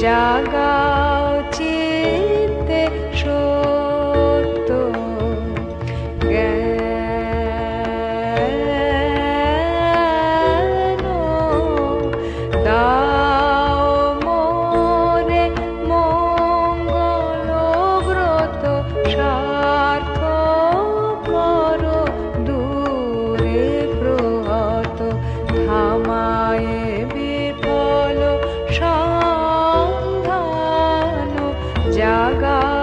जागा जागा